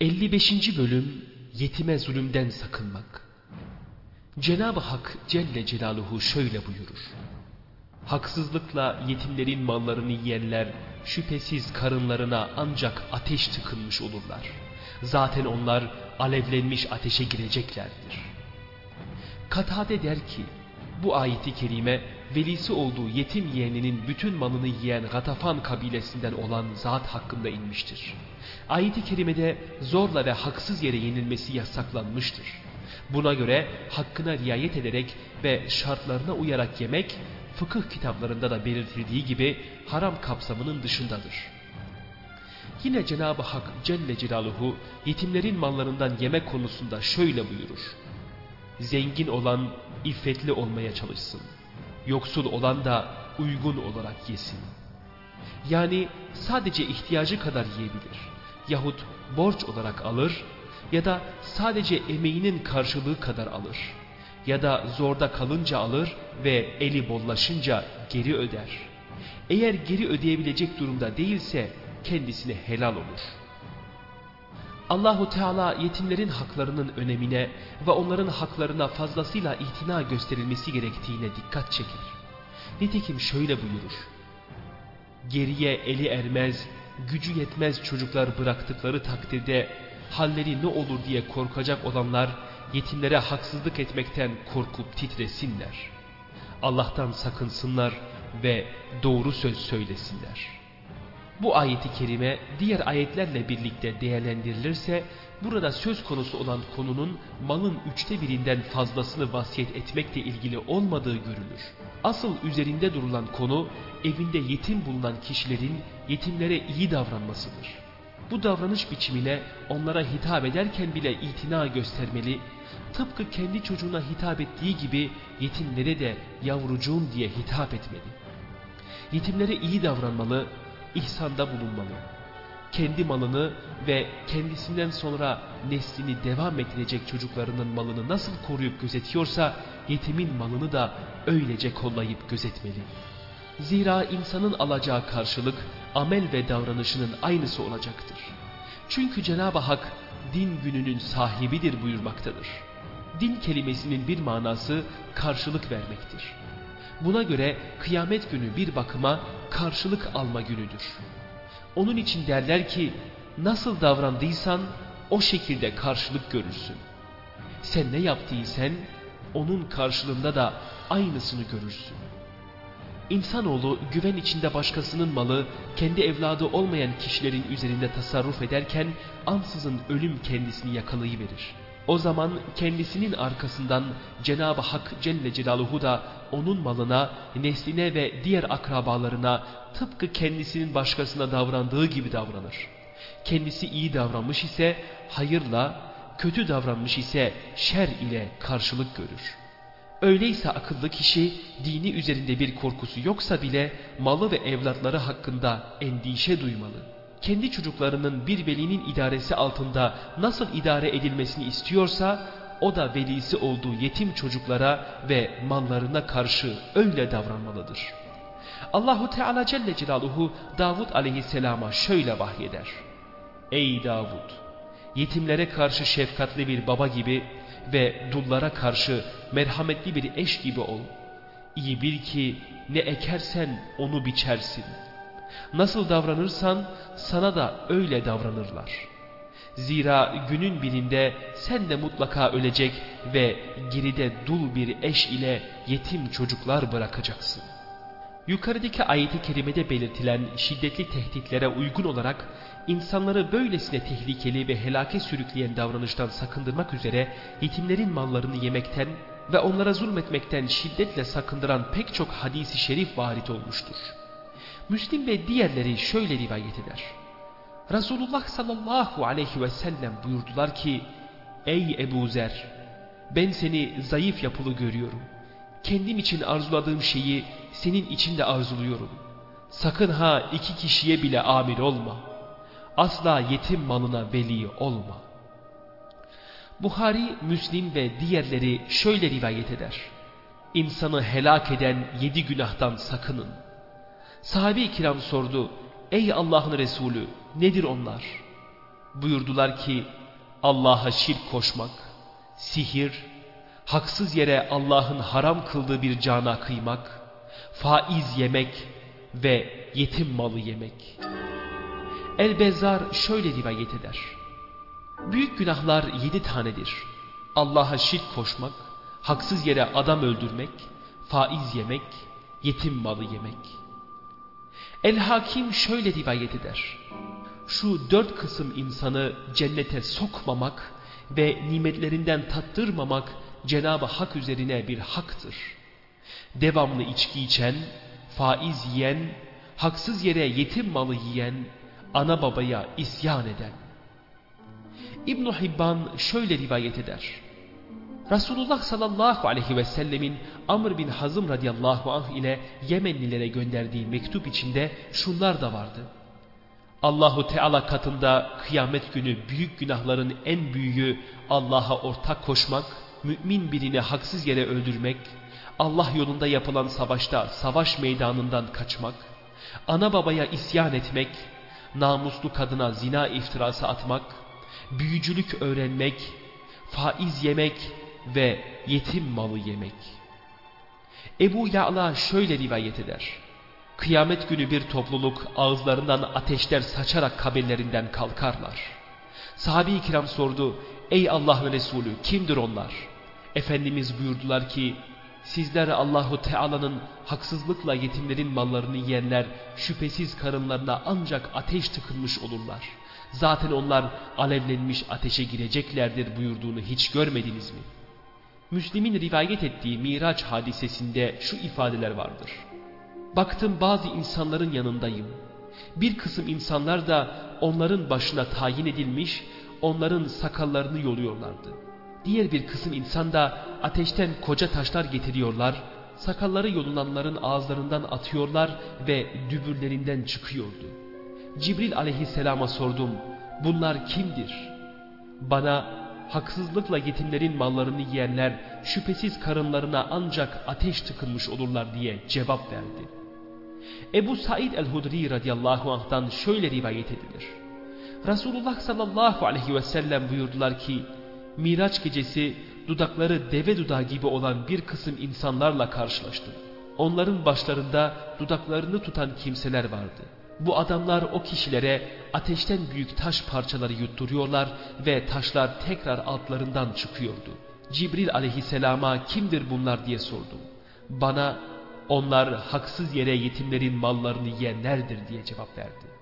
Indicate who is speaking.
Speaker 1: 55. Bölüm Yetime Zulümden Sakınmak Cenab-ı Hak Celle Celaluhu şöyle buyurur. Haksızlıkla yetimlerin mallarını yiyenler şüphesiz karınlarına ancak ateş tıkınmış olurlar. Zaten onlar alevlenmiş ateşe gireceklerdir. Katade der ki, bu ayeti kerime velisi olduğu yetim yeğeninin bütün malını yiyen Gatafan kabilesinden olan zat hakkında inmiştir. Ayet-i kerimede zorla ve haksız yere yenilmesi yasaklanmıştır. Buna göre hakkına riayet ederek ve şartlarına uyarak yemek, fıkıh kitaplarında da belirtildiği gibi haram kapsamının dışındadır. Yine Cenab-ı Hak Celle Celaluhu yetimlerin mallarından yemek konusunda şöyle buyurur. Zengin olan iffetli olmaya çalışsın. Yoksul olan da uygun olarak yesin. Yani sadece ihtiyacı kadar yiyebilir. Yahut borç olarak alır ya da sadece emeğinin karşılığı kadar alır. Ya da zorda kalınca alır ve eli bollaşınca geri öder. Eğer geri ödeyebilecek durumda değilse kendisine helal olur. Allahu Teala yetimlerin haklarının önemine ve onların haklarına fazlasıyla itina gösterilmesi gerektiğine dikkat çeker. Nitekim şöyle buyurur. Geriye eli ermez, gücü yetmez çocuklar bıraktıkları takdirde halleri ne olur diye korkacak olanlar yetimlere haksızlık etmekten korkup titresinler. Allah'tan sakınsınlar ve doğru söz söylesinler.'' Bu ayeti kerime diğer ayetlerle birlikte değerlendirilirse burada söz konusu olan konunun malın üçte birinden fazlasını vasiyet etmekle ilgili olmadığı görülür. Asıl üzerinde durulan konu evinde yetim bulunan kişilerin yetimlere iyi davranmasıdır. Bu davranış biçimine onlara hitap ederken bile itina göstermeli, tıpkı kendi çocuğuna hitap ettiği gibi yetimlere de yavrucuğum diye hitap etmeli. Yetimlere iyi davranmalı, ihsanda bulunmalı. Kendi malını ve kendisinden sonra neslini devam ettirecek çocuklarının malını nasıl koruyup gözetiyorsa yetimin malını da öylece kollayıp gözetmeli. Zira insanın alacağı karşılık amel ve davranışının aynısı olacaktır. Çünkü Cenab-ı Hak din gününün sahibidir buyurmaktadır. Din kelimesinin bir manası karşılık vermektir. Buna göre kıyamet günü bir bakıma karşılık alma günüdür. Onun için derler ki nasıl davrandıysan o şekilde karşılık görürsün. Sen ne yaptıysan onun karşılığında da aynısını görürsün. İnsanoğlu güven içinde başkasının malı kendi evladı olmayan kişilerin üzerinde tasarruf ederken ansızın ölüm kendisini yakalayıverir. O zaman kendisinin arkasından Cenab-ı Hak Celle Celaluhu da onun malına, nesline ve diğer akrabalarına tıpkı kendisinin başkasına davrandığı gibi davranır. Kendisi iyi davranmış ise hayırla, kötü davranmış ise şer ile karşılık görür. Öyleyse akıllı kişi dini üzerinde bir korkusu yoksa bile malı ve evlatları hakkında endişe duymalı kendi çocuklarının bir velinin idaresi altında nasıl idare edilmesini istiyorsa o da velisi olduğu yetim çocuklara ve mallarına karşı öyle davranmalıdır. Allahu Teala Celle Celaluhu Davud aleyhisselama şöyle vahyeder. Ey Davud! Yetimlere karşı şefkatli bir baba gibi ve dullara karşı merhametli bir eş gibi ol. İyi bil ki ne ekersen onu biçersin.'' Nasıl davranırsan sana da öyle davranırlar. Zira günün birinde sen de mutlaka ölecek ve geride dul bir eş ile yetim çocuklar bırakacaksın. Yukarıdaki ayeti kerimede belirtilen şiddetli tehditlere uygun olarak insanları böylesine tehlikeli ve helake sürükleyen davranıştan sakındırmak üzere yetimlerin mallarını yemekten ve onlara zulmetmekten şiddetle sakındıran pek çok hadisi şerif varit olmuştur. Müslim ve diğerleri şöyle rivayet eder. Resulullah sallallahu aleyhi ve sellem buyurdular ki Ey Ebu Zer ben seni zayıf yapılı görüyorum. Kendim için arzuladığım şeyi senin için de arzuluyorum. Sakın ha iki kişiye bile amir olma. Asla yetim malına veli olma. Buhari, Müslim ve diğerleri şöyle rivayet eder. İnsanı helak eden yedi günahtan sakının. Sahabe-i kiram sordu. Ey Allah'ın Resulü nedir onlar? Buyurdular ki Allah'a şirk koşmak, sihir, haksız yere Allah'ın haram kıldığı bir cana kıymak, faiz yemek ve yetim malı yemek. El-Bezzar şöyle rivayet eder. Büyük günahlar yedi tanedir. Allah'a şirk koşmak, haksız yere adam öldürmek, faiz yemek, yetim malı yemek. El-Hakim şöyle rivayet eder. Şu dört kısım insanı cennete sokmamak ve nimetlerinden tattırmamak Cenab-ı Hak üzerine bir haktır. Devamlı içki içen, faiz yiyen, haksız yere yetim malı yiyen, ana babaya isyan eden. İbn Hibban şöyle rivayet eder. Resulullah sallallahu aleyhi ve sellemin Amr bin Hazım radıyallahu anh ile Yemenlilere gönderdiği mektup içinde şunlar da vardı. Allahu Teala katında kıyamet günü büyük günahların en büyüğü Allah'a ortak koşmak, mümin birini haksız yere öldürmek, Allah yolunda yapılan savaşta savaş meydanından kaçmak, ana babaya isyan etmek, namuslu kadına zina iftirası atmak, büyücülük öğrenmek, faiz yemek ve yetim malı yemek. Ebu Ya'la şöyle rivayet eder. Kıyamet günü bir topluluk ağızlarından ateşler saçarak kabirlerinden kalkarlar. Sahabi-i kiram sordu, ey Allah ve Resulü kimdir onlar? Efendimiz buyurdular ki, sizler Allahu Teala'nın haksızlıkla yetimlerin mallarını yiyenler şüphesiz karınlarına ancak ateş tıkılmış olurlar. Zaten onlar alevlenmiş ateşe gireceklerdir buyurduğunu hiç görmediniz mi? Müslim'in rivayet ettiği Miraç hadisesinde şu ifadeler vardır. Baktım bazı insanların yanındayım. Bir kısım insanlar da onların başına tayin edilmiş, onların sakallarını yoluyorlardı. Diğer bir kısım insan da ateşten koca taşlar getiriyorlar, sakalları yolunanların ağızlarından atıyorlar ve dübürlerinden çıkıyordu. Cibril aleyhisselama sordum, bunlar kimdir? Bana haksızlıkla yetimlerin mallarını yiyenler şüphesiz karınlarına ancak ateş tıkılmış olurlar diye cevap verdi. Ebu Said el-Hudri radıyallahu anh'tan şöyle rivayet edilir. Resulullah sallallahu aleyhi ve sellem buyurdular ki, Miraç gecesi dudakları deve dudağı gibi olan bir kısım insanlarla karşılaştım. Onların başlarında dudaklarını tutan kimseler vardı. Bu adamlar o kişilere ateşten büyük taş parçaları yutturuyorlar ve taşlar tekrar altlarından çıkıyordu. Cibril aleyhisselama kimdir bunlar diye sordum. Bana onlar haksız yere yetimlerin mallarını yiyenlerdir diye cevap verdi.